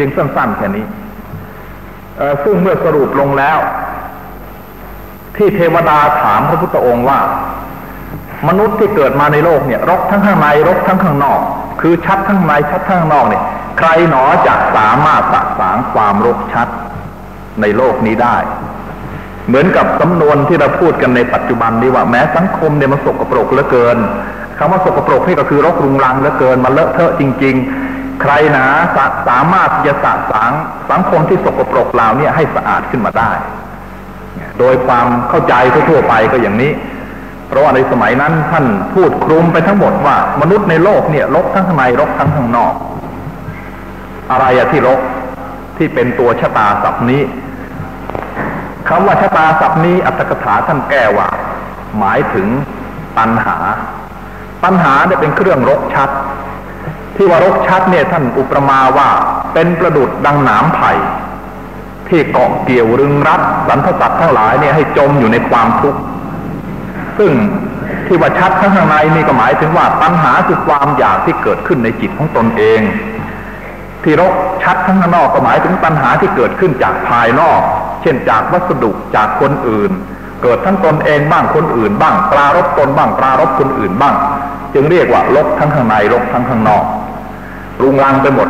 พียงสั้น ๆ แค่นี้ซึ่งเมื่อสรุปลงแล้ว ที่เทวดาถามพระพุทธองค์ว่า มนุษย์ที่เกิดมาในโลกเนี่ยรกทั้งข้างในรกทั้งข้างนอก คือชัดทั้งในชัดทั้งนอกเนี่ย ใครหนอจะสามารถสะสางความรกชัดในโลกนี้ได้ เหมือนกับสำนวนที่เราพูดกันในปัจจุบันนี้ว่าแม้สังคมเนี่ยมันสกปรกเหลือเกินคำว่าสกปรกนี่ก็คือรกรุงรังเหลือเกินมันเลอะเทอะจริง ๆ ใครนะสสามารถจะสะสางสังคมที่สกปรกเหล่านี้ให้สะอาดขึ้นมาได้ โดยความเข้าใจทั่วไปก็อย่างนี้ เพราะว่าในสมัยนั้นท่านพูดคลุมไปทั้งหมดว่า มนุษย์ในโลกเนี่ยรกทั้งข้างในรกทั้งข้างนอก อะไรอะที่รกที่เป็นตัวชะตาศัพท์นี้คำว่าชะตาศัพท์นี้อัตถกถาท่านแก้ว่า หมายถึงตัณหาปัญหาเนี่ยเป็นเครื่องรกชัด ที่ว่ารกชัดเนี่ยท่านอุปมาว่าเป็นประดุดดังหนามไผ่ที่เกาะเกี่ยวรึงรัดสรรพสัตว์ทั้งหลายเนี่ยให้จมอยู่ในความทุกข์ซึ่งที่ว่าชัดข้างในนี่ก็หมายถึงว่าปัญหาคือความอยากที่เกิดขึ้นในจิตของตนเอง ที่รกชัดข้างนอกก็หมายถึงปัญหาที่เกิดขึ้นจากภายนอก เช่นจากวัสดุจากคนอื่น เกิดทั้งตนเองบ้างคนอื่น บ้างปรารบตนบ้างปรารบคนอื่นบ้าง จึงเรียกว่าลกทั้งข้างในลกทั้งข้างนอก รุงรังไปหมด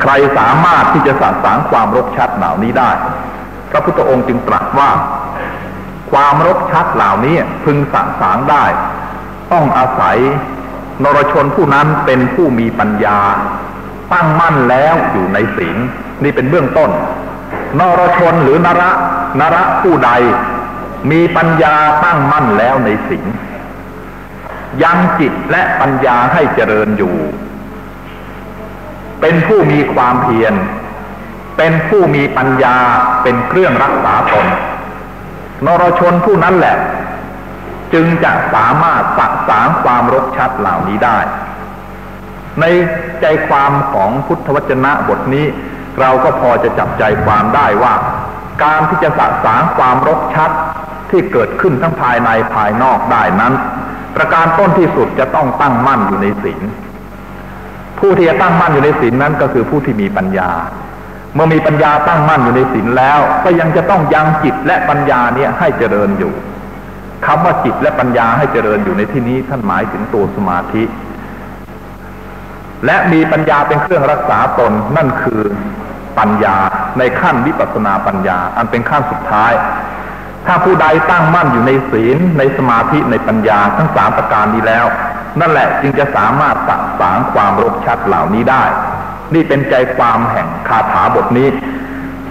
ใครสามารถที่จะสะสางความรกชัดเหล่านี้ได้ พระพุทธองค์จึงตรัสว่า ความรกชัดเหล่านี้พึงสะสางได้ ต้องอาศัยนรชนผู้นั้นเป็นผู้มีปัญญา ตั้งมั่นแล้วอยู่ในศีลนี่เป็นเบื้องต้น นรชนหรือนระนระผู้ใด มีปัญญาตั้งมั่นแล้วในศีลยังจิตและปัญญาให้เจริญอยู่ เป็นผู้มีความเพียร เป็นผู้มีปัญญาเป็นเครื่องรักษาตน นรชนผู้นั้นแหละ จึงจะสามารถสักสางความรกชัดเหล่านี้ได้ ในใจความของพุทธวจนะบทนี้ เราก็พอจะจับใจความได้ว่า การที่จะสะสางความรกชัดที่เกิดขึ้นทั้งภายในภายนอกได้นั้น ประการต้นที่สุดจะต้องตั้งมั่นอยู่ในศีล ผู้ที่จะตั้งมั่นอยู่ในศีลนั้นก็คือผู้ที่มีปัญญา เมื่อมีปัญญาตั้งมั่นอยู่ในศีลแล้ว ก็ยังจะต้องยังจิตและปัญญาเนี่ยให้เจริญอยู่คำว่าจิตและปัญญาให้เจริญอยู่ในที่นี้ท่านหมายถึงตัวสมาธิ และมีปัญญาเป็นเครื่องรักษาตนนั่นคือปัญญาในขั้นวิปัสสนาปัญญา อันเป็นขั้นสุดท้าย ถ้าผู้ใดตั้งมั่นอยู่ในศีลในสมาธิในปัญญาทั้งสามประการนี้แล้ว นั่นแหละจึงจะสามารถสักสางความรบชัดเหล่านี้ได้ นี่เป็นใจความแห่งคาถาบทนี้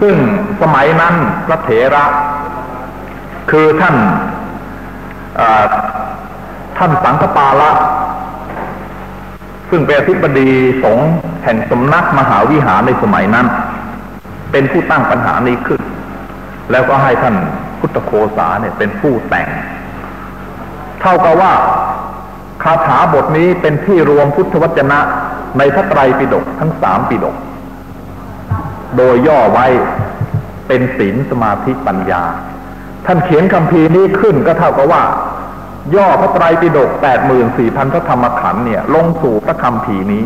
ซึ่งสมัยนั้นพระเถระ คือท่านท่านสังฆปาละซึ่งเป็นอธิบดีสงฆ์แห่งสำนักมหาวิหารในสมัยนั้น เป็นผู้ตั้งปัญหานี้ขึ้น แล้วก็ให้ท่านพุทธโคสาเนี่ยเป็นผู้แต่ง เท่ากับว่า คาถาบทนี้เป็นที่รวมพุทธวจนะในพระไตรปิฎกทั้งสามปิฎกโดยย่อไว้เป็นศีลสมาธิปัญญา ท่านเขียนคำพีนี้ขึ้นก็เท่ากับว่า ย่อพระไตรปิฎกแปดหมื่นสี่พันพระธรรมขันธ์เนี่ย ลงสู่พระคำพีนี้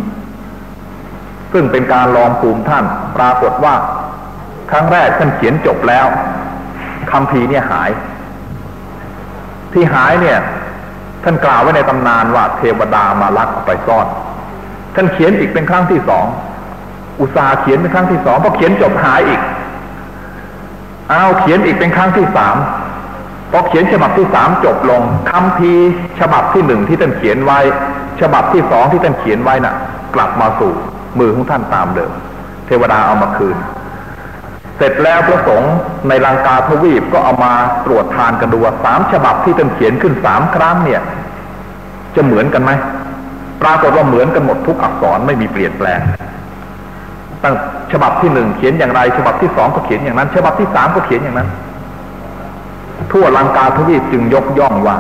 ซึ่งเป็นการลองภูมิท่านปรากฏว่า ครั้งแรกท่านเขียนจบแล้วคำพีเนี่ยหาย ที่หายเนี่ย ท่านกล่าวไว้ในตำนานว่าเทวดามาลักเอาไปซ่อน ท่านเขียนอีกเป็นครั้งที่สอง อุตสาเขียนเป็นครั้งที่สองพอเขียนจบหายอีก เอาเขียนอีกเป็นครั้งที่สามพอเขียนฉบับที่สามจบลงคำพีฉบับที่หนึ่งที่ท่านเขียนไว้ ฉบับที่สองที่ท่านเขียนไว้น่ะ กลับมาสู่มือของท่านตามเดิม เทวดาเอามาคืน ร็จแล้วพระสงฆ์ในลังกาทวีปก็เอามาตรวจทานกันดูว่าสามฉบับที่ท่านเขียนขึ้นสามครั้งเนี่ย จะเหมือนกันไหมปรากฏว่าเหมือนกันหมดทุกอักษรไม่มีเปลี่ยนแปลงตั้งฉบับที่หนึ่งเขียนอย่างไร ฉบับที่สองก็เขียนอย่างนั้น ฉบับที่สามก็เขียนอย่างนั้น ทั่วลังกาทวีปจึงยกย่องว่า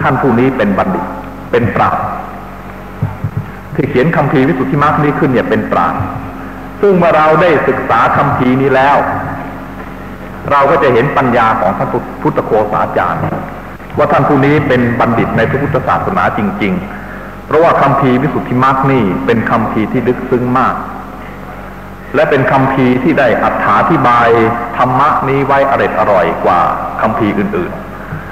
ท่านผู้นี้เป็นบัณฑิต เป็นปราชญ์ที่เขียนคำพีวิสุทธิมรรคนี้ขึ้นเนี่ยเป็นปราชญ์ ซึ่งเมื่อเราได้ศึกษาคำพีนี้แล้ว เราก็จะเห็นปัญญาของท่านพุทธโคสาจารย์ ว่าท่านผู้นี้เป็นบัณฑิตในพระพุทธศาสนาจริง ๆ เพราะว่าคำพีวิสุทธิมรรคนี่เป็นคำพีที่ลึกซึ้งมาก และเป็นคำพีที่ได้อธิบายธรรมะนี้ไว้อร็ดอร่อยกว่าคำพีอื่น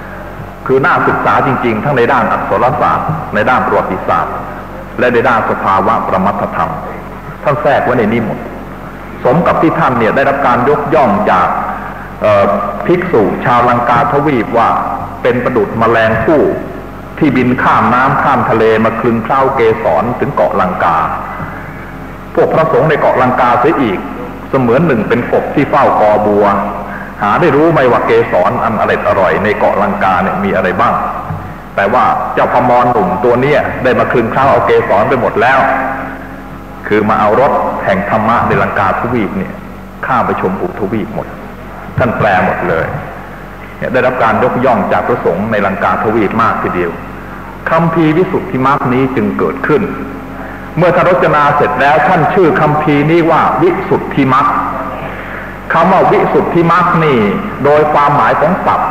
ๆ คือน่าศึกษาจริง ๆ ทั้งในด้านอักษรศาสตร์ ในด้านประวัติศาสตร์ และในด้านสภาวะประมัตธรรม ท่านแทรกไว้ในนี้หมด สมกับที่ท่านเนี่ยได้รับการยกย่องจากภิกษุชาวลังกาทวีปว่าเป็นประดุษแมลงผู้ที่บินข้ามน้ำข้ามทะเลมาคลึงเคล้าเกสรถึงเกาะลังกา พวกพระสงฆ์ในเกาะลังกาเสียอีก เสมือนหนึ่งเป็นกบที่เฝ้ากอบัว หาได้รู้ไหมว่าเกสรอันอร่อยอร่อยในเกาะลังกาเนี่ยมีอะไรบ้าง แต่ว่าเจ้าพมรหนุ่มตัวเนี้ยได้มาคลึงเคล้าเอาเกสรไปหมดแล้ว คือมาเอารถแห่งธรรมะในลังกาทวีปเนี่ยข้ามไปชมอุทวีปหมด ท่านแปลหมดเลยเนี่ยได้รับการยกย่องจากพระสงฆ์ในลังกาทวีปมากทีเดียวคำพีวิสุทธิมรรคนี้จึงเกิดขึ้น เมื่อทารจนาเสร็จแล้วท่านชื่อคำพีนี้ว่าวิสุทธิมรรคคำว่าวิสุทธิมรรคนี่ โดยความหมายของศัพท์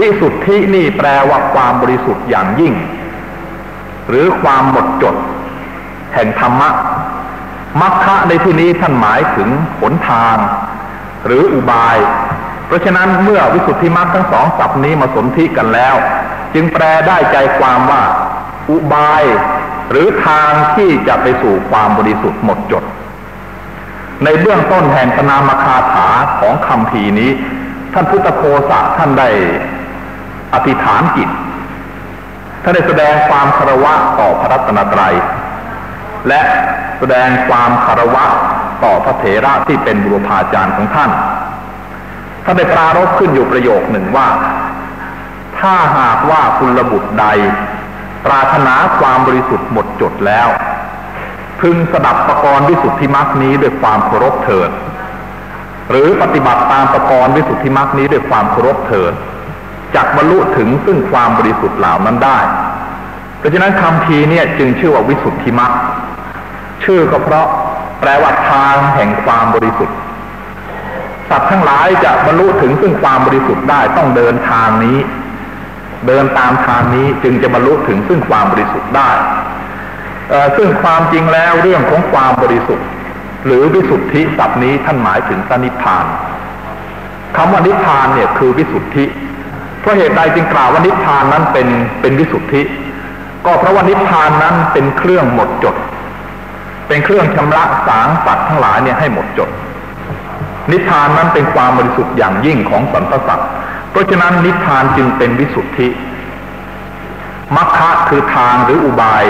วิสุทธินี่แปลว่าความบริสุทธิ์อย่างยิ่ง หรือความหมดจด แห่งธรรมะมรรคะในที่นี้ท่านหมายถึงหนทาง หรืออุบาย เพราะฉะนั้นเมื่อวิสุทธิมรรคทั้งสองศัพท์นี้มาสนธิกันแล้ว จึงแปลได้ใจความว่า อุบาย หรือทางที่จะไปสู่ความบริสุทธิ์หมดจด ในเบื้องต้นแห่งปนามคาถาของคำพีนี้ ท่านพุทธโคสะท่านได้อธิษฐานจิตท่านได้แสดงความคารวะต่อพระรัตนตรัย และแสดงความคารวะต่อพระเถระที่เป็นบุรพาจารย์ของท่านท่านได้ปรารบขึ้นอยู่ประโยคหนึ่งว่า ถ้าหากว่าคุณระบุใด ปรารถนาความบริสุทธิ์หมดจดแล้ว พึงสดับประกรณ์วิสุทธิมรรคนี้ด้วยความเคารพเถิด หรือปฏิบัติตามประกรณ์วิสุทธิมรรคนี้ด้วยความเคารพเถิดจักบรรลุถึงซึ่งความบริสุทธิ์เหล่านั้นได้ เพราะฉะนั้นคำพีเนี่ยจึงชื่อว่าวิสุทธิมรรค ชื่อก็เพราะแปลว่าทางแห่งความบริสุทธิ์สัตว์ทั้งหลายจะบรรลุถึงซึ่งความบริสุทธิ์ได้ต้องเดินทางนี้ เดินตามทางนี้จึงจะบรรลุถึงซึ่งความบริสุทธิ์ได้ซึ่งความจริงแล้วเรื่องของความบริสุทธิ์ หรือวิสุทธิศัพท์นี้ท่านหมายถึงสนิพพานคำว่านิพพานเนี่ยคือวิสุทธิ เพราะเหตุใดจึงกล่าวว่านิพพานนั้นเป็นเป็นวิสุทธิ ก็เพราะว่านิพพานนั้นเป็นเครื่องหมดจด เป็นเครื่องชำระสางสัตว์ทั้งหลายเนี่ยให้หมดจด นิพพานนั้นเป็นความบริสุทธิ์อย่างยิ่งของสรรพสัตว์เพราะฉะนั้นนิพพานจึงเป็นวิสุทธิมัคคะคือทางหรืออุบาย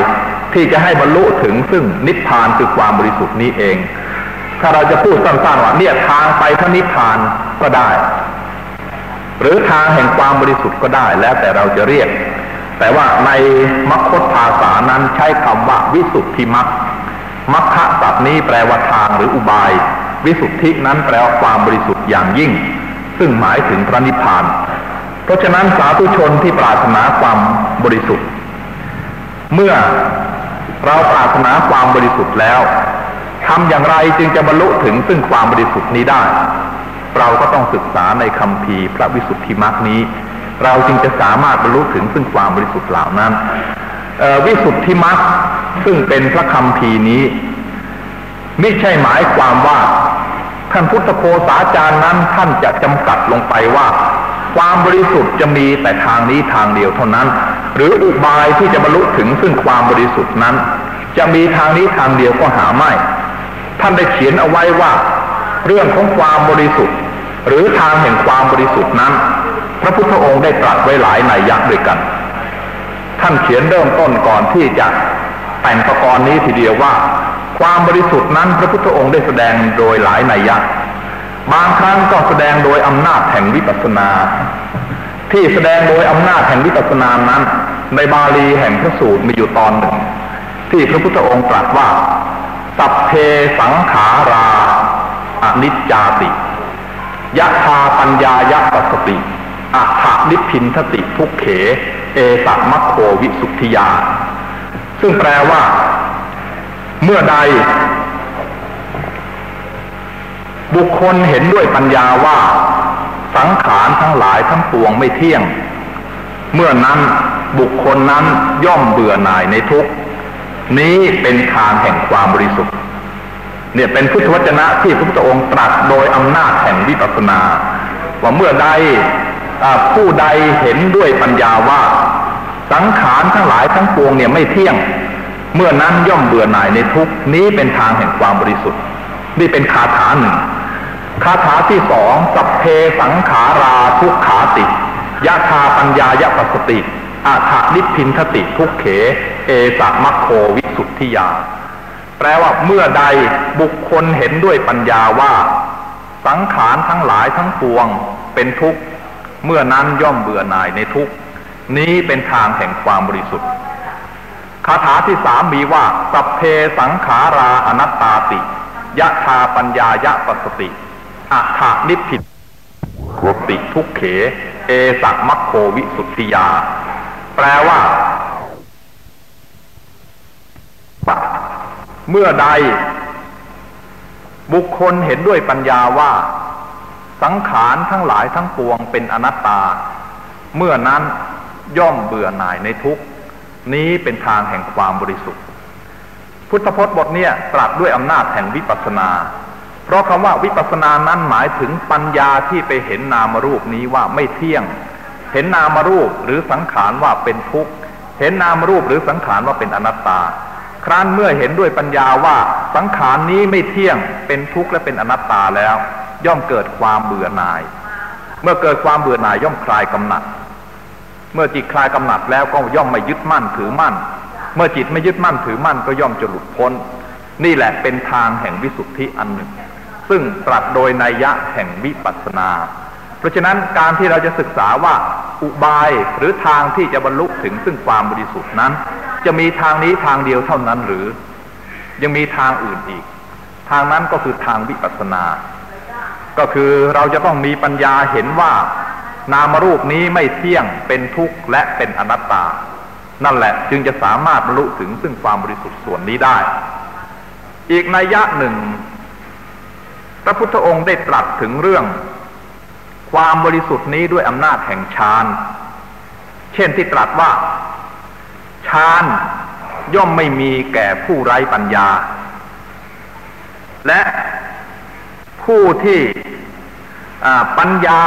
ที่จะให้บรรลุถึงซึ่งนิพพานคือความบริสุทธิ์นี้เอง ถ้าเราจะพูดสั้นๆว่าเนี่ยทางไปพระนิพพานก็ได้ หรือทางแห่งความบริสุทธิ์ก็ได้แล้วแต่เราจะเรียก แต่ว่าในมัคภาษานั้นใช้คำว่าวิสุทธิมัค มัคคะศัพท์นี้แปลว่าทางหรืออุบาย วิสุทธินั้นแปลว่าความบริสุทธิ์อย่างยิ่ง ซึ่งหมายถึงพระนิพพาน เพราะฉะนั้นสาธุชนที่ปรารถนาความบริสุทธิ์ เมื่อเราปรารถนาความบริสุทธิ์แล้วทำอย่างไรจึงจะบรรลุถึงซึ่งความบริสุทธิ์นี้ได้ เราก็ต้องศึกษาในคำพีพระวิสุทธิมรรคนี้ เราจึงจะสามารถบรรลุถึงซึ่งความบริสุทธิ์เหล่านั้นวิสุทธิมรรค ซึ่งเป็นพระคำพีนี้ ไม่ใช่หมายความว่า ท่านพุทธโคสาจารย์นั้นท่านจะจำกัดลงไปว่า ความบริสุทธิ์จะมีแต่ทางนี้ทางเดียวเท่านั้น หรืออุบายที่จะบรรลุถึงซึ่งความบริสุทธิ์นั้น จะมีทางนี้ทางเดียวก็หาไม่ ท่านได้เขียนเอาไว้ว่า เรื่องของความบริสุทธิ์ หรือทางแห่งความบริสุทธิ์นั้น พระพุทธองค์ได้ตรัสไว้หลายในยักษ์ด้วยกันท่านเขียนเริ่มต้นก่อนที่จะ แต่งประกรณ์นี้ทีเดียวว่า ความบริสุทธิ์นั้นพระพุทธองค์ได้แสดงโดยหลายนัยยะบางครั้งก็แสดงโดยอำนาจแห่งวิปัสสนา ที่แสดงโดยอำนาจแห่งวิปัสสนานั้น ในบาลีแห่งพระสูตรมีอยู่ตอนหนึ่ง ที่พระพุทธองค์ตรัสว่า สัพเพสังขาราอนิจจาติยะธาปัญญายะปัสติอัฏฐนิพินทติทุกเข เอสัมัคโควิสุทธิยา ซึ่งแปลว่า เมื่อใด บุคคลเห็นด้วยปัญญาว่า สังขารทั้งหลายทั้งปวงไม่เที่ยง เมื่อนั้นบุคคลนั้นย่อมเบื่อหน่ายในทุกนี้เป็นทางแห่งความบริสุทธิ์เนี่ยเป็นพุทธวจนะที่พระพุทธองค์ตรัสโดยอำนาจแห่งวิปัสสนา ว่าเมื่อใดผู้ใดเห็นด้วยปัญญาว่า สังขารทั้งหลายทั้งปวงเนี่ยไม่เที่ยง เมื่อนั้นย่อมเบื่อหน่ายในทุกนี้เป็นทางแห่งความบริสุทธิ์ นี่เป็นคาถาหนึ่งคาถาที่สองสัพเพสังขาราทุกขาติยะธาปัญญายะปัสติอาถานิพินทติทุกเข เอสะมัคโควิสุทธิยา แปลว่าเมื่อใดบุคคลเห็นด้วยปัญญาว่า สังขารทั้งหลายทั้งปวงเป็นทุกข์ เมื่อนั้นย่อมเบื่อหน่ายในทุกข์ นี้เป็นทางแห่งความบริสุทธิ์คาถาที่สามมีว่า สัพเพสังขาราอนัตตาติยะธาปัญญายะปัสติอัฏฐนิพิทติทุกเข เอสักมัคโควิสุทธิยา แปลว่า เมื่อใด บุคคลเห็นด้วยปัญญาว่า สังขารทั้งหลายทั้งปวงเป็นอนัตตา เมื่อนั้น ย่อมเบื่อหน่ายในทุกนี้เป็นทางแห่งความบริสุทธิ์ พุทธพจน์บทนี้ตรัสด้วยอำนาจแห่งวิปัสสนา เพราะคำว่าวิปัสสนานั้นหมายถึงปัญญาที่ไปเห็นนามรูปนี้ว่าไม่เที่ยง เห็นนามรูปหรือสังขารว่าเป็นทุกข์ เห็นนามรูปหรือสังขารว่าเป็นอนัตตา ครั้นเมื่อเห็นด้วยปัญญาว่าสังขารนี้ไม่เที่ยง เป็นทุกข์และเป็นอนัตตาแล้ว ย่อมเกิดความเบื่อหน่าย เมื่อเกิดความเบื่อหน่ายย่อมคลายกำหนัด เมื่อจิตคลายกำหนัดแล้วก็ย่อมไม่ยึดมั่นถือมั่น เมื่อจิตไม่ยึดมั่นถือมั่นก็ย่อมจะหลุดพ้น นี่แหละเป็นทางแห่งวิสุทธิอันหนึ่ง ซึ่งตรัสโดยนัยยะแห่งวิปัสสนา เพราะฉะนั้นการที่เราจะศึกษาว่าอุบายหรือทางที่จะบรรลุถึงซึ่งความบริสุทธิ์นั้น จะมีทางนี้ทางเดียวเท่านั้นหรือ ยังมีทางอื่นอีก ทางนั้นก็คือทางวิปัสสนา ก็คือเราจะต้องมีปัญญาเห็นว่า นามรูปนี้ไม่เที่ยงเป็นทุกข์และเป็นอนัตตา นั่นแหละจึงจะสามารถบรรลุถึงซึ่งความบริสุทธิ์ส่วนนี้ได้ อีกนัยยะหนึ่ง พระพุทธองค์ได้ตรัสถึงเรื่อง ความบริสุทธิ์นี้ด้วยอำนาจแห่งฌานเช่นที่ตรัสว่าฌานย่อมไม่มีแก่ผู้ไร้ปัญญา และผู้ที่ปัญญา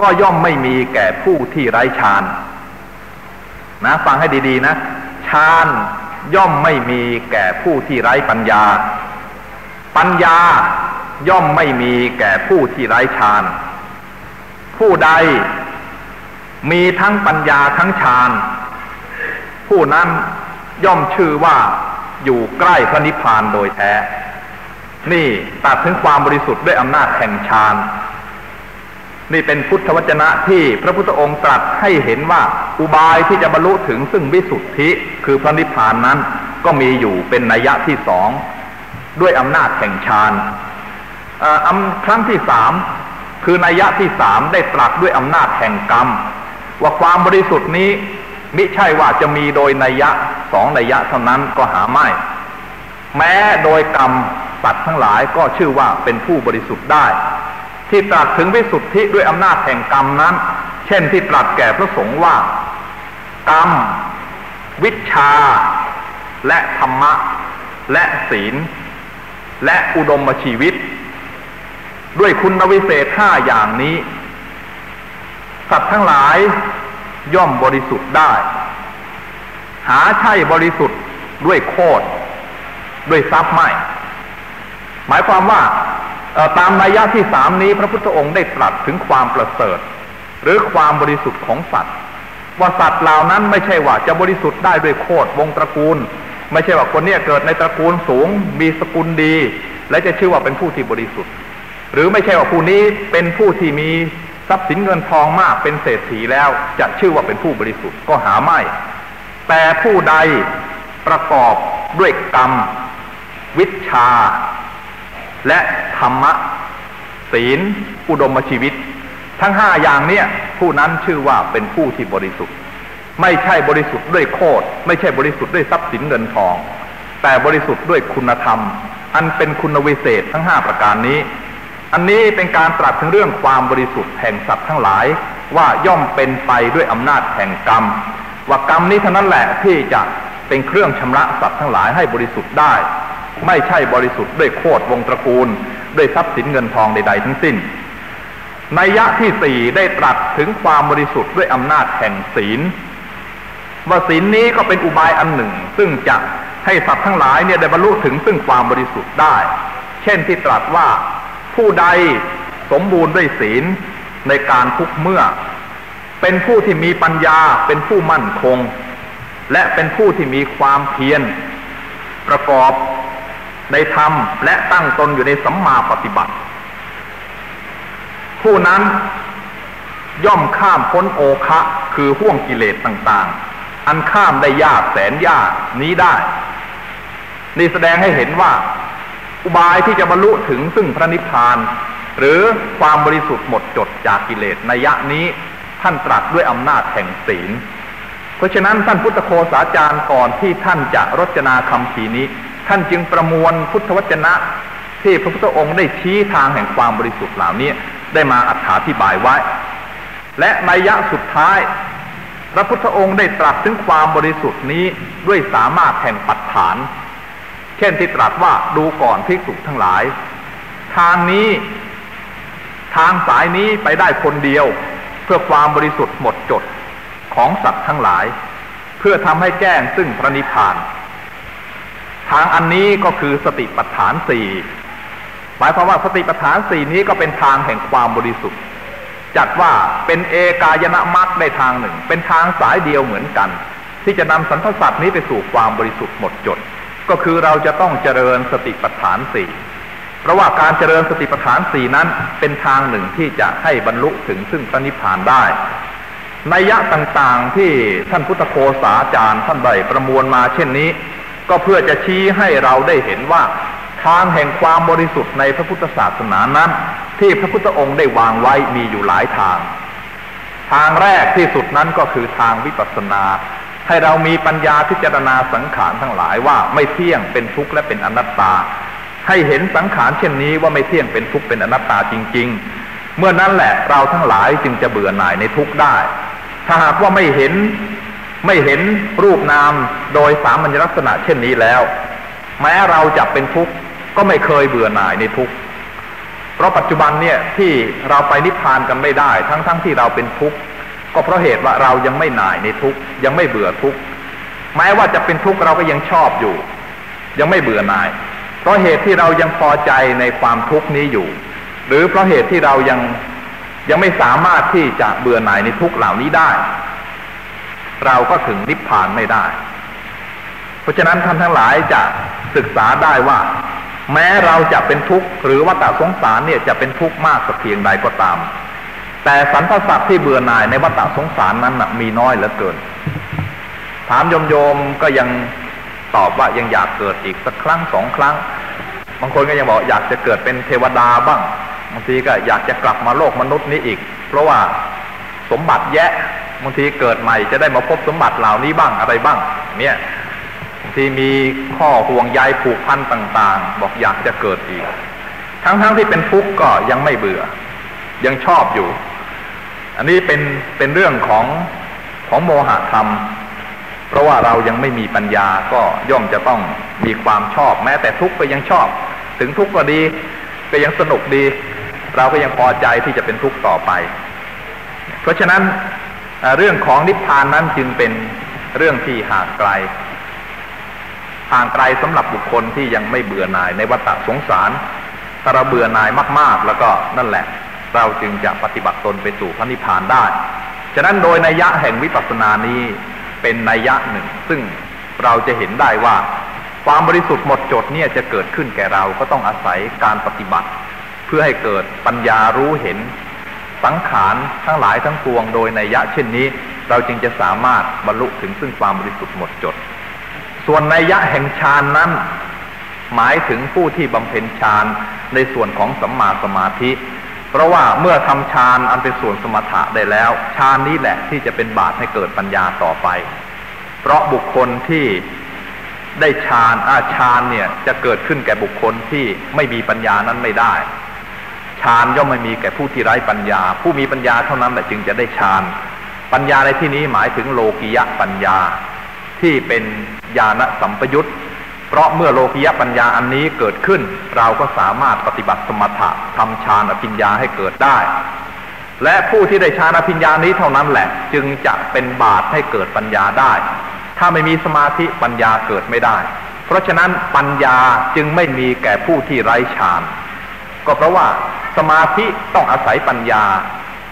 ก็ย่อมไม่มีแก่ผู้ที่ไร้ฌานนะฟังให้ดีๆนะฌานย่อมไม่มีแก่ผู้ที่ไร้ปัญญา ปัญญาย่อมไม่มีแก่ผู้ที่ไร้ฌานผู้ใดมีทั้งปัญญาทั้งฌานผู้นั้นย่อมชื่อว่าอยู่ใกล้พระนิพพานโดยแท้ นี่ตัดถึงความบริสุทธิ์ด้วยอำนาจแห่งฌาน นี่เป็นพุทธวจนะที่พระพุทธองค์ตรัสให้เห็นว่าอุบายที่จะบรรลุถึงซึ่งวิสุทธิคือพระนิพพานนั้นก็มีอยู่เป็นนัยยะที่สองด้วยอำนาจแห่งฌานครั้งที่สามคือนัยยะที่สามได้ตรัสด้วยอำนาจแห่งกรรม ว่าความบริสุทธิ์นี้มิใช่ว่าจะมีโดยนัยยะสองนัยยะเท่านั้นก็หาไม่ แม้โดยกรรมสัตว์ทั้งหลายก็ชื่อว่าเป็นผู้บริสุทธิ์ได้ ที่ตรัสถึงวิสุทธิด้วยอำนาจแห่งกรรมนั้น เช่นที่ตรัสแก่พระสงฆ์ว่า กรรม วิชา และธรรมะ และศีล และอุดมชีวิต ด้วยคุณวิเศษห้าอย่างนี้ สัตว์ทั้งหลายย่อมบริสุทธิ์ได้ หาใช่บริสุทธิ์ด้วยโคดด้วยทรัพย์ไม่ หมายความว่า ตามนัยยะที่สามนี้ พระพุทธองค์ได้ตรัสถึงความประเสริฐ หรือความบริสุทธิ์ของสัตว์ว่าสัตว์เหล่านั้นไม่ใช่ว่าจะบริสุทธิ์ได้ด้วยโคดวงตระกูล ไม่ใช่ว่าคนนี้เกิดในตระกูลสูง มีสกุลดี และจะชื่อว่าเป็นผู้ที่บริสุทธิ์ หรือไม่ใช่ว่าผู้นี้เป็นผู้ที่มีทรัพย์สินเงินทองมากเป็นเศรษฐีแล้วจะชื่อว่าเป็นผู้บริสุทธิ์ก็หาไม่ แต่ผู้ใดประกอบด้วยกรรม วิชา และธรรมะศีล อุดมชีวิต ทั้งห้าอย่างเนี้ยผู้นั้นชื่อว่าเป็นผู้ที่บริสุทธิ์ ไม่ใช่บริสุทธิ์ด้วยโคดไม่ใช่บริสุทธิ์ด้วยทรัพย์สินเงินทอง แต่บริสุทธิ์ด้วยคุณธรรม อันเป็นคุณวิเศษทั้งห้าประการนี้ อันนี้เป็นการตรัสถึงเรื่องความบริสุทธิ์แห่งสัตว์ทั้งหลาย ว่าย่อมเป็นไปด้วยอำนาจแห่งกรรม ว่ากรรมนี้เท่านั้นแหละที่จะเป็นเครื่องชำระสัตว์ทั้งหลายให้บริสุทธิ์ได้ ไม่ใช่บริสุทธิ์ด้วยโคดวงตระกูล ด้วยทรัพย์สินเงินทองใด ๆ ทั้งสิ้นนัยยะที่สี่ได้ตรัสถึงความบริสุทธิ์ด้วยอำนาจแห่งศีลว่าศีลนี้ก็เป็นอุบายอันหนึ่ง ซึ่งจะให้สัตว์ทั้งหลายเนี่ยได้บรรลุถึงซึ่งความบริสุทธิ์ได้ เช่นที่ตรัสว่าผู้ใดสมบูรณ์ด้วยศีลในการทุกเมื่อ เป็นผู้ที่มีปัญญาเป็นผู้มั่นคง และเป็นผู้ที่มีความเพียรประกอบ ในธรรมและตั้งตนอยู่ในสัมมาปฏิบัติ ผู้นั้นย่อมข้ามพ้นโอคะคือห่วงกิเลสต่างๆ อันข้ามได้ยากแสนยากนี้ได้ นี่แสดงให้เห็นว่า อุบายที่จะบรรลุถึงซึ่งพระนิพพาน หรือความบริสุทธิ์หมดจดจากกิเลสในยะนี้ท่านตรัสด้วยอำนาจแห่งศีล เพราะฉะนั้นท่านพุทธโคสาจารย์ก่อนที่ท่านจะรจนาคำพีนี้ ท่านจึงประมวลพุทธวจนะ ที่พระพุทธองค์ได้ชี้ทางแห่งความบริสุทธิ์เหล่านี้ได้มาอธิบายไว้ และในยะสุดท้าย พระพุทธองค์ได้ตรัสถึงความบริสุทธิ์นี้ด้วยสามารถแห่งปัจฐาน เช่นที่ตรัสว่าดูก่อนภิกษุทั้งหลาย ทางนี้ทางสายนี้ไปได้คนเดียว เพื่อความบริสุทธิ์หมดจดของสัตว์ทั้งหลาย เพื่อทำให้แจ้งซึ่งพระนิพพาน ทางอันนี้ก็คือสติปัฏฐานสี่หมายความว่าสติปัฏฐานสี่นี้ก็เป็นทางแห่งความบริสุทธิ์ จัดว่าเป็นเอกายนะมรรคได้ทางหนึ่ง เป็นทางสายเดียวเหมือนกัน ที่จะนำสรรพสัตว์นี้ไปสู่ความบริสุทธิ์หมดจด ก็คือเราจะต้องเจริญสติปัฏฐานสี่เพราะว่าการเจริญสติปัฏฐานสี่นั้นเป็นทางหนึ่งที่จะให้บรรลุถึงซึ่งพระนิพพานได้นัยยะต่างๆที่ท่านพุทธโคสาจารย์ท่านได้ประมวลมาเช่นนี้ ก็เพื่อจะชี้ให้เราได้เห็นว่า ทางแห่งความบริสุทธิ์ในพระพุทธศาสนานั้น ที่พระพุทธองค์ได้วางไว้มีอยู่หลายทาง ทางแรกที่สุดนั้นก็คือทางวิปัสสนา ให้เรามีปัญญาพิจารณาสังขารทั้งหลายว่าไม่เที่ยงเป็นทุกข์และเป็นอนัตตา ให้เห็นสังขารเช่นนี้ว่าไม่เที่ยงเป็นทุกข์เป็นอนัตตาจริง ๆ เมื่อนั้นแหละเราทั้งหลายจึงจะเบื่อหน่ายในทุกข์ได้ ถ้าหากว่าไม่เห็น ไม่เห็นรูปนามโดยสามัญลักษณะเช่นนี้แล้ว แม้เราจะเป็นทุกข์ก็ไม่เคยเบื่อหน่ายในทุกข์เพราะปัจจุบันเนี่ยที่เราไปนิพพานกันไม่ได้ ทั้งๆทที่เราเป็นทุกข์ก็เพราะเหตุว่าเรายังไม่หน่ายในทุกข์ยังไม่เบื่อทุกข์แม้ว่าจะเป็นทุกข์เราก็ยังชอบอยู่ ยังไม่เบื่อหน่าย เพราะเหตุที่เรายังพอใจในความทุกข์นี้อยู่ หรือเพราะเหตุที่เรายังยังไม่สามารถที่จะเบื่อหน่ายในทุกข์เหล่านี้ได้ เราก็ถึงนิพพานไม่ได้ เพราะฉะนั้นท่านทั้งหลายจะศึกษาได้ว่า แม้เราจะเป็นทุกข์หรือว่าตาสงสารเนี่ยจะเป็นทุกข์มากสักเพียงใดก็ตาม แต่สรรพสัตว์ที่เบื่อหน่ายในวัฏสงสารนั้นนะมีน้อยเหลือเกิน ถามโยมโยมก็ยังตอบว่ายังอยากเกิดอีกสักครั้งสองครั้ง บางคนก็ยังบอกอยากจะเกิดเป็นเทวดาบ้างบางทีก็อยากจะกลับมาโลกมนุษย์นี้อีก เพราะว่าสมบัติแยะ บางทีเกิดใหม่จะได้มาพบสมบัติเหล่านี้บ้างอะไรบ้าง เนี่ยที่มีข้อห่วงใยผูกพันต่าง ๆ บอกอยากจะเกิดอีก ทั้งๆทที่เป็นทุกข์ก็ยังไม่เบื่อ ยังชอบอยู่ อันนี้เป็นเป็นเรื่องของของโมหะธรรม เพราะว่าเรายังไม่มีปัญญาก็ย่อมจะต้องมีความชอบ แม้แต่ทุกข์ก็ยังชอบ ถึงทุกข์ก็ดี ก็ยังสนุกดี เราก็ยังพอใจที่จะเป็นทุกข์ต่อไป เพราะฉะนั้น เรื่องของนิพพานนั้นจึงเป็นเรื่องที่ห่างไกล ห่างไกลสำหรับบุคคลที่ยังไม่เบื่อหน่ายในวัฏสงสาร ถ้าเราเบื่อหน่ายมาก ๆ แล้วก็นั่นแหละ เราจึงจะปฏิบัติตนไปสู่พระนิพพานได้ ฉะนั้นโดยนัยยะแห่งวิปัสสนานี้เป็นนัยยะหนึ่ง ซึ่งเราจะเห็นได้ว่าความบริสุทธิ์หมดจดเนี่ยจะเกิดขึ้นแก่เราก็ต้องอาศัยการปฏิบัติ เพื่อให้เกิดปัญญารู้เห็น สังขารทั้งหลายทั้งปวงโดยนัยยะเช่นนี้ เราจึงจะสามารถบรรลุถึงซึ่งความบริสุทธิ์หมดจด ส่วนนัยยะแห่งฌานนั้น หมายถึงผู้ที่บำเพ็ญฌานในส่วนของสัมมาสมาธิ เพราะว่าเมื่อทำฌานอันเป็นส่วนสมถะได้แล้วฌานนี้แหละที่จะเป็นบาตให้เกิดปัญญาต่อไป เพราะบุคคลที่ได้ฌานอาฌานเนี่ยจะเกิดขึ้นแก่บุคคลที่ไม่มีปัญญานั้นไม่ได้ ฌานย่อมไม่มีแก่ผู้ที่ไร้ปัญญา ผู้มีปัญญาเท่านั้นแหละจึงจะได้ฌานปัญญาในที่นี้หมายถึงโลกิยะปัญญา ที่เป็นญาณสัมปยุตเพราะเมื่อโลกิยปัญญาอันนี้เกิดขึ้น เราก็สามารถปฏิบัติสมถะทำฌานอภิญญาให้เกิดได้ และผู้ที่ได้ฌานอภิญญานี้เท่านั้นแหละ จึงจะเป็นบาตให้เกิดปัญญาได้ ถ้าไม่มีสมาธิปัญญาเกิดไม่ได้ เพราะฉะนั้นปัญญาจึงไม่มีแก่ผู้ที่ไร้ฌาน ก็เพราะว่าสมาธิต้องอาศัยปัญญา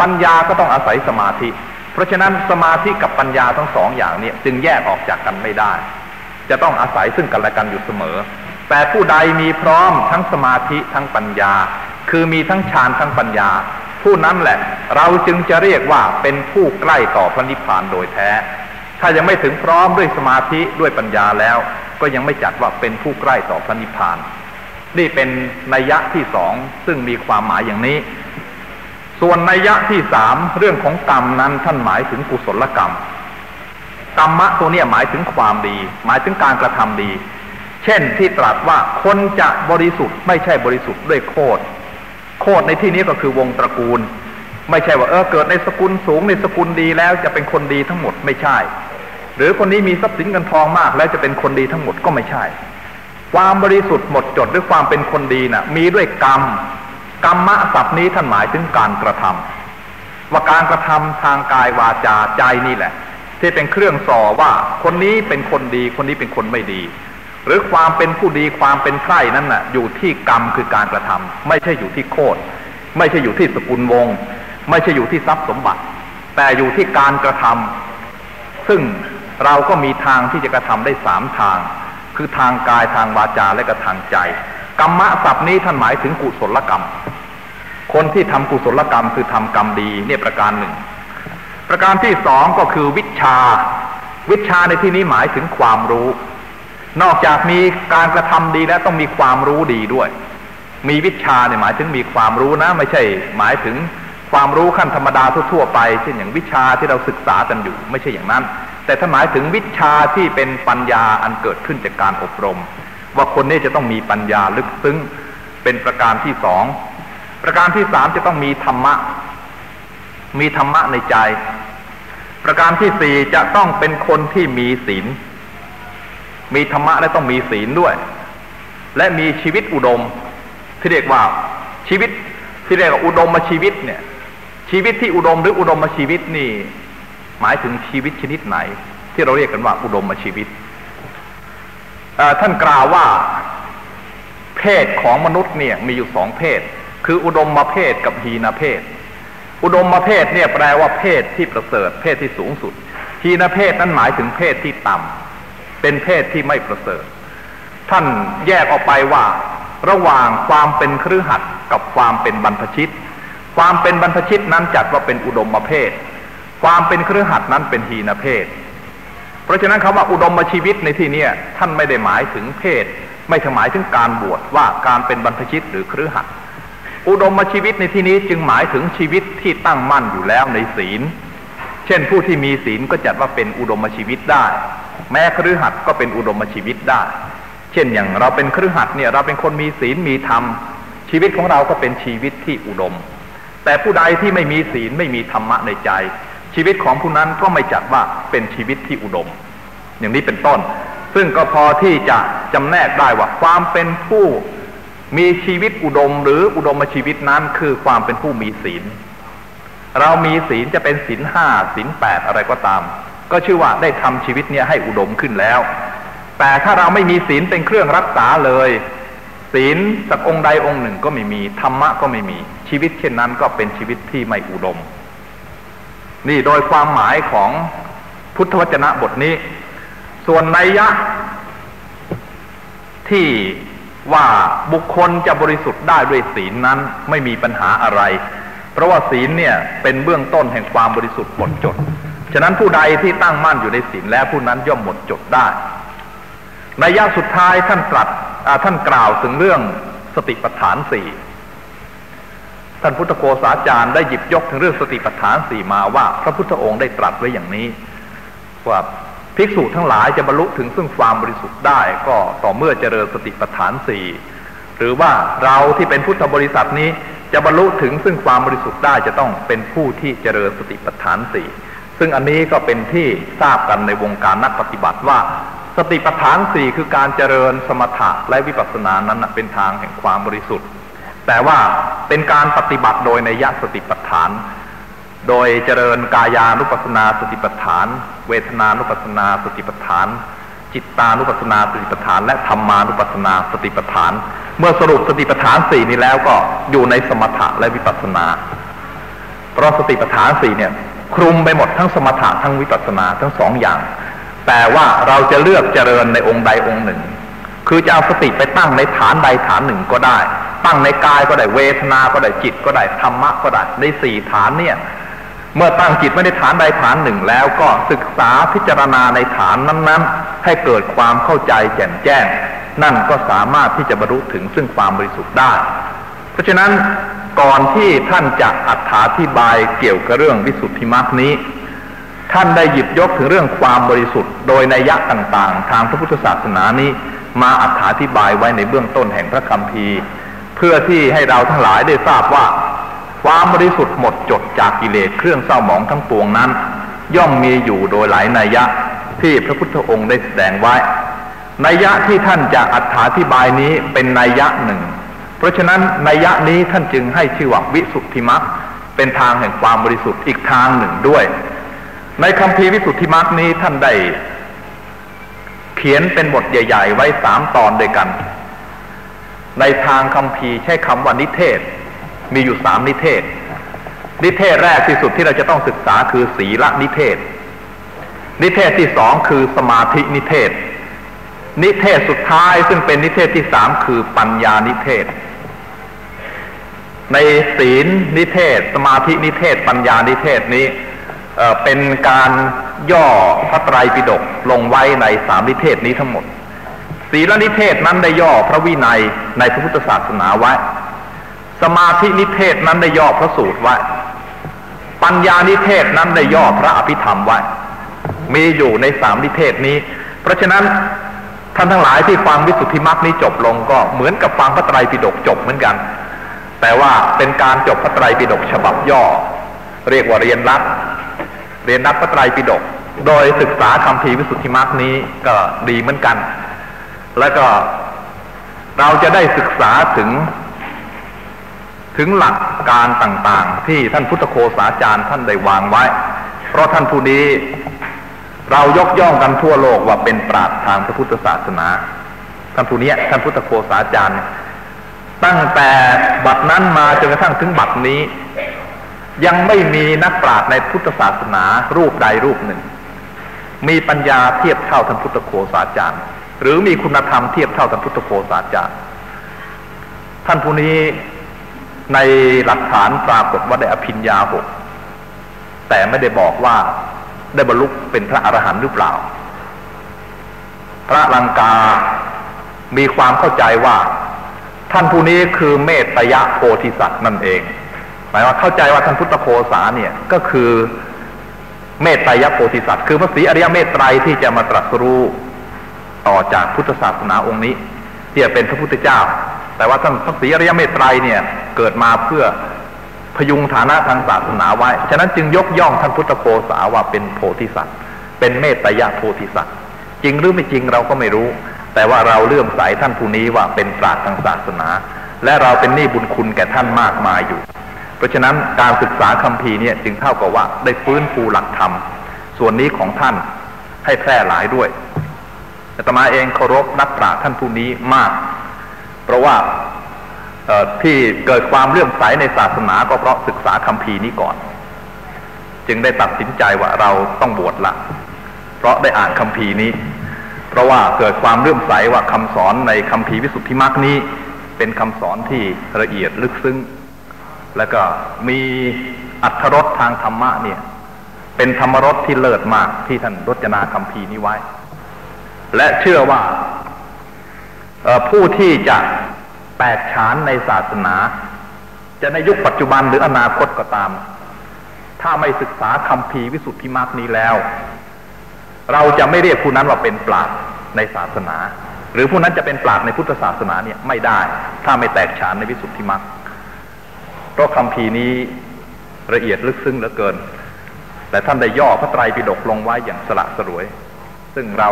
ปัญญาก็ต้องอาศัยสมาธิ เพราะฉะนั้นสมาธิกับปัญญาทั้งสองอย่างนี้จึงแยกออกจากกันไม่ได้ จะต้องอาศัยซึ่งกันและกันอยู่เสมอ แต่ผู้ใดมีพร้อมทั้งสมาธิทั้งปัญญา คือมีทั้งฌานทั้งปัญญา ผู้นั้นแหละเราจึงจะเรียกว่าเป็นผู้ใกล้ต่อพระนิพพานโดยแท้ ถ้ายังไม่ถึงพร้อมด้วยสมาธิด้วยปัญญาแล้ว ก็ยังไม่จัดว่าเป็นผู้ใกล้ต่อพระนิพพาน นี่เป็นนัยยะที่สองซึ่งมีความหมายอย่างนี้ ส่วนนัยยะที่สามเรื่องของกรรมนั้นท่านหมายถึงกุศลกรรม กรรมะตัวนี้หมายถึงความดี หมายถึงการกระทำดี เช่นที่ตรัสว่าคนจะบริสุทธิ์ไม่ใช่บริสุทธิ์ด้วยโคดโคดในที่นี้ก็คือวงตระกูล ไม่ใช่ว่าเออเกิดในสกุลสูงในสกุลดีแล้วจะเป็นคนดีทั้งหมดไม่ใช่ หรือคนนี้มีทรัพย์สินเงินทองมากแล้วจะเป็นคนดีทั้งหมดก็ไม่ใช่ ความบริสุทธิ์หมดจดด้วยความเป็นคนดีนะ่ะ มีด้วยกรรม กรรมะศัพท์นี้ท่านหมายถึงการกระทำว่าการกระทำทางกายวาจาใจนี่แหละ ที่เป็นเครื่องส่อว่าคนนี้เป็นคนดีคนนี้เป็นคนไม่ดี หรือความเป็นผู้ดีความเป็นใคร่นั้นน่ะ อยู่ที่กรรมคือการกระทำไม่ใช่อยู่ที่โคดไม่ใช่อยู่ที่สกุลวง ไม่ใช่อยู่ที่ทรัพย์สมบัติ แต่อยู่ที่การกระทำซึ่งเราก็มีทางที่จะกระทำได้สามทาง คือทางกายทางวาจาและก็ทางใจ กรรมะศัพท์นี้ท่านหมายถึงกุศลกรรม คนที่ทำกุศลกรรมคือทำกรรมดีเนี่ยประการหนึ่ง ประการที่สองก็คือวิชา วิชาในที่นี้หมายถึงความรู้ นอกจากมีการกระทำดีแล้วต้องมีความรู้ดีด้วย มีวิชาเนี่ยหมายถึงมีความรู้นะ ไม่ใช่ หมายถึงความรู้ขั้นธรรมดาทั่วๆไปเช่นอย่างวิชาที่เราศึกษากันอยู่ ไม่ใช่อย่างนั้น แต่ถ้าหมายถึงวิชาที่เป็นปัญญาอันเกิดขึ้นจากการอบรม ว่าคนนี้จะต้องมีปัญญาลึกซึ้งเป็นประการที่สองประการที่สามจะต้องมีธรรมะ มีธรรมะในใจ ประการที่สี่จะต้องเป็นคนที่มีศีล มีธรรมะและต้องมีศีลด้วย และมีชีวิตอุดม ที่เรียกว่าชีวิตที่เรียกว่าอุดมมาชีวิตเนี่ย ชีวิตที่อุดมหรืออุดมมาชีวิตนี่ หมายถึงชีวิตชนิดไหน ที่เราเรียกกันว่าอุดมมาชีวิต ท่านกล่าวว่าเพศของมนุษย์เนี่ยมีอยู่สองเพศ คืออุดมมาเพศกับหีนาเพศ อุดมมาเพศเนี่ยแปลว่าเพศที่ประเสริฐ เพศที่สูงสุดทีนาเพศนั้นหมายถึงเพศที่ต่ำเป็นเพศที่ไม่ประเสริฐ ท่านแยกออกไปว่า ระหว่างความเป็นครือขัดกับความเป็นบรรพชิต ความเป็นบรรพชิตนั้นจัดว่าเป็นอุดมมาเพศ ความเป็นเครือขัดนั้นเป็นทีนเพศ เพราะฉะนั้นคำว่าอุดมมาชีวิตในที่นี้ท่านไม่ได้หมายถึงเพศ ไม่ใช่หมายถึงการบวชว่าการเป็นบรรพชิตหรือเครือขัดอุดมชีวิตในที่นี้จึงหมายถึงชีวิตที่ตั้งมั่นอยู่แล้วในศีล เช่นผู้ที่มีศีลก็จัดว่าเป็นอุดมชีวิตได้ แม้ครือขัดก็เป็นอุดมชีวิตได้ เช่นอย่างเราเป็นครือขัดเนี่ยเราเป็นคนมีศีลมีธรรม ชีวิตของเราก็เป็นชีวิตที่อุดม แต่ผู้ใดที่ไม่มีศีลไม่มีธรรมะในใจ ชีวิตของผู้นั้นก็ไม่จัดว่าเป็นชีวิตที่อุดม อย่างนี้เป็นต้น ซึ่งก็พอที่จะจำแนกได้ว่าความเป็นผู้มีชีวิตอุดมหรืออุดมชีวิตนั้นคือความเป็นผู้มีศีล เรามีศีลจะเป็นศีลห้าศีลแปดอะไรก็ตาม ก็ชื่อว่าได้ทำชีวิตเนี้ยให้อุดมขึ้นแล้ว แต่ถ้าเราไม่มีศีลเป็นเครื่องรักษาเลย ศีลสักองค์ใดองค์หนึ่งก็ไม่มีธรรมะก็ไม่มีชีวิตเช่นนั้นก็เป็นชีวิตที่ไม่อุดม นี่โดยความหมายของพุทธวจนะบทนี้ ส่วนในยะ ที่ว่าบุคคลจะบริสุทธิ์ได้ด้วยศีลนั้นไม่มีปัญหาอะไร เพราะว่าศีลเนี่ยเป็นเบื้องต้นแห่งความบริสุทธิ์หมดจด ฉะนั้นผู้ใดที่ตั้งมั่นอยู่ในศีลแล้วผู้นั้นย่อมหมดจดได้ ในยะสุดท้ายท่านตรัสท่านกล่าวถึงเรื่องสติปัฏฐานสี่ ท่านพุทธโกษาจารย์ได้หยิบยกถึงเรื่องสติปัฏฐานสี่มาว่า พระพุทธองค์ได้ตรัสไว้อย่างนี้ ว่าภิกษุทั้งหลายจะบรรลุถึงซึ่งความบริสุทธิ์ได้ก็ต่อเมื่อเจริญสติปัฏฐานสี่หรือว่าเราที่เป็นพุทธบริษัทนี้จะบรรลุถึงซึ่งความบริสุทธิ์ได้จะต้องเป็นผู้ที่เจริญสติปัฏฐานสี่ซึ่งอันนี้ก็เป็นที่ทราบกันในวงการนักปฏิบัติว่า สติปัฏฐานสี่คือการเจริญสมถะและวิปัสสนานั้นเป็นทางแห่งความบริสุทธิ์ แต่ว่าเป็นการปฏิบัติโดยในยะสติปัฏฐาน โดยเจริญกายานุปัสสนาสติปัฏฐาน เวทนานุปัสสนาสติปัฏฐาน จิตตานุปัสสนาสติปัฏฐาน และธรรมานุปัสสนาสติปัฏฐาน เมื่อสรุปสติปัฏฐานสี่นี้แล้วก็อยู่ในสมถะและวิปัสสนา เพราะสติปัฏฐานสี่เนี่ยคลุมไปหมดทั้งสมถะทั้งวิปัสสนาทั้งสองอย่าง แต่ว่าเราจะเลือกเจริญในองค์ใดองค์หนึ่ง คือจะเอาสติไปตั้งในฐานใดฐานหนึ่งก็ได้ ตั้งในกายก็ได้เวทนา ก็ได้จิตก็ได้ธรรมะก็ได้ในสี่ฐานเนี่ย เมื่อตั้งจิตไว้ในฐานใดฐานหนึ่งแล้วก็ศึกษาพิจารณาในฐานนั้น ๆ ให้เกิดความเข้าใจแจ่มแจ้ง นั่นก็สามารถที่จะบรรลุถึงซึ่งความบริสุทธิ์ได้ เพราะฉะนั้นก่อนที่ท่านจะอธิบายเกี่ยวกับเรื่องวิสุทธิมรรคนี้ท่านได้หยิบยกถึงเรื่องความบริสุทธิ์ โดยนัยยะต่างๆ ทางพระพุทธศาสนานี้ มาอธิบายไว้ในเบื้องต้นแห่งพระคัมภีร์ เพื่อที่ให้เราทั้งหลายได้ทราบว่าความบริสุทธิ์หมดจดจากกิเลสเครื่องเศร้าหมองทั้งปวงนั้น ย่อมมีอยู่โดยหลายนัยยะที่พระพุทธองค์ได้แสดงไว้ นัยยะที่ท่านจะอธิบายนี้เป็นนัยยะหนึ่ง เพราะฉะนั้นนัยยะนี้ท่านจึงให้ชื่อว่าวิสุทธิมรรคเป็นทางแห่งความบริสุทธิ์อีกทางหนึ่งด้วย ในคำพีวิสุทธิมรรคนี้ท่านได้เขียนเป็นบทใหญ่ ๆ ไว้สามตอนด้วยกัน ในทางคำพีใช้คำว่านิเทศ มีอยู่สามนิเทศ นิเทศแรกที่สุดที่เราจะต้องศึกษาคือศีลนิเทศ นิเทศที่สองคือสมาธินิเทศ นิเทศสุดท้ายซึ่งเป็นนิเทศที่สามคือปัญญานิเทศ ในศีลนิเทศ สมาธินิเทศ ปัญญานิเทศนี้เป็นการย่อพระไตรปิฎกลงไว้ในสามนิเทศนี้ทั้งหมด ศีลนิเทศนั้นได้ย่อพระวินัยในพระพุทธศาสนาไว้ สมาธินิเทศนั้นได้ย่อพระสูตรไว้ ปัญญานิเทศนั้นได้ย่อพระอภิธรรมไว้ มีอยู่ในสามนิเทศนี้ เพราะฉะนั้นท่านทั้งหลายที่ฟังวิสุทธิมรรคนี้จบลงก็เหมือนกับฟังพระไตรปิฎกจบเหมือนกัน แต่ว่าเป็นการจบพระไตรปิฎกฉบับย่อ เรียกว่าเรียนรัดเรียนนักพระไตรปิฎกโดยศึกษาคำพีวิสุทธิมรรคนี้ก็ดีเหมือนกัน แล้วก็เราจะได้ศึกษาถึง ถึงหลักการต่างๆ ที่ท่านพุทธโคสาจารย์ท่านได้วางไว้ เพราะท่านผู้นี้เรายกย่องกันทั่วโลกว่าเป็นปราชญ์ทางพระพุทธศาสนาท่านผู้นี้ท่านพุทธโคสาจารย์ ตั้งแต่บัดนั้นมาจนกระทั่งถึงบัดนี้ ยังไม่มีนักปราชญ์ในพุทธศาสนารูปใดรูปหนึ่ง มีปัญญาเทียบเท่าท่านพุทธโคสาจารย์ หรือมีคุณธรรมเทียบเท่าท่านพุทธโคสาจารย์ท่านผู้นี้ในหลักฐานปรากฏว่าได้อภิญญาหกแต่ไม่ได้บอกว่าได้บรรลุเป็นพระอรหันต์หรือเปล่า พระลังกามีความเข้าใจว่า ท่านผู้นี้คือเมตยะโพธิสัตว์นั่นเอง หมายว่าเข้าใจว่าท่านพุทธโคสาเนี่ยก็คือเมตไตรยโพธิสัตว์คือพระศรีอริยเมตไตรที่จะมาตรัสรู้ ต่อจากพุทธศาสนาองค์นี้ที่จะเป็นพระพุทธเจ้า แต่ว่าท่านพระศรีอริยเมตไตรเนี่ยเกิดมาเพื่อพยุงฐานะทางศาสนาไว้ ฉะนั้นจึงยกย่องท่านพุทธโคสาว่าเป็นโพธิสัตว์ เป็นเมตไตรยโพธิสัตว์ จริงหรือไม่จริงเราก็ไม่รู้ แต่ว่าเราเลื่อมใสท่านผู้นี้ว่าเป็นปราชญ์ทางศาสนา และเราเป็นหนี้บุญคุณแก่ท่านมากมายอยู่ เพราะฉะนั้นการศึกษาคำพีเนี่ยจึงเท่ากับว่าได้ฟื้นฟูหลักธรรม ส่วนนี้ของท่านให้แพร่หลายด้วย อาตมาเองเคารพนักปราชญ์ท่านผู้นี้มาก เพราะว่าที่เกิดความเลื่อมใสในศาสนาก็เพราะศึกษาคำพีนี้ก่อน จึงได้ตัดสินใจว่าเราต้องบวชละ เพราะได้อ่านคำพีนี้ เพราะว่าเกิดความเลื่อมใสว่าคำสอนในคำพีวิสุทธิมรรคนี้ เป็นคำสอนที่ละเอียดลึกซึ้ง แล้วก็มีอัธรสทางธรรมะเนี่ย เป็นธรรมรสที่เลิศมากที่ท่านรจนาคำพีนี้ไว้ และเชื่อว่าผู้ที่จะแตกฉานในศาสนา จะในยุคปัจจุบันหรืออนาคตก็ตาม ถ้าไม่ศึกษาคำพีวิสุทธิมรรคนี้แล้ว เราจะไม่เรียกผู้นั้นว่าเป็นปราชญ์ในศาสนา หรือผู้นั้นจะเป็นปราชญ์ในพุทธศาสนาเนี่ยไม่ได้ ถ้าไม่แตกฉานในวิสุทธิมรรคเพราะคำพีนี้ละเอียดลึกซึ้งเหลือเกิน แต่ท่านได้ย่อพระไตรปิฎกลงไว้อย่างสละสรวย ซึ่งเรา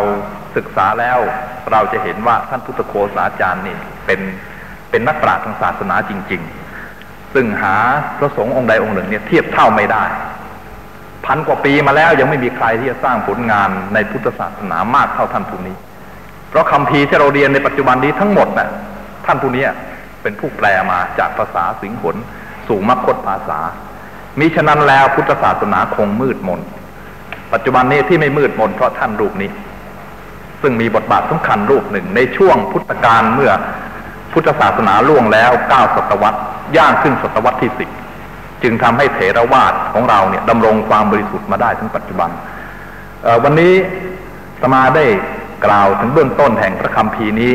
ศึกษาแล้วเราจะเห็นว่าท่านพุทธโคสาจารย์นี่เป็นเป็นนักปราชญ์ทางศาสนาจริง ๆ ซึ่งหาพระสงฆ์องค์ใดองค์หนึ่งเนี่ยเทียบเท่าไม่ได้ พันกว่าปีมาแล้วยังไม่มีใครที่จะสร้างผลงานในพุทธศาสนามากเท่าท่านผู้นี้ เพราะคำพีที่เราเรียนในปัจจุบันนี้ทั้งหมดนะ่ะท่านผู้นี้เป็นผู้แปลมาจากภาษาสิงหนสู่มรรคตภาษามิฉะนั้นแล้วพุทธศาสนาคงมืดมน ปัจจุบันนี้ที่ไม่มืดมนเพราะท่านรูปนี้ ซึ่งมีบทบาทสำคัญรูปหนึ่ง ในช่วงพุทธกาลเมื่อพุทธศาสนาล่วงแล้วเก้าศตวรรษย่างขึ้นศตวรรษที่สิบจึงทำให้เถรวาทของเราเนี่ยดำรงความบริสุทธิ์มาได้ถึงปัจจุบันวันนี้สมาได้กล่าวถึงเบื้องต้นแห่งพระคัมภีร์นี้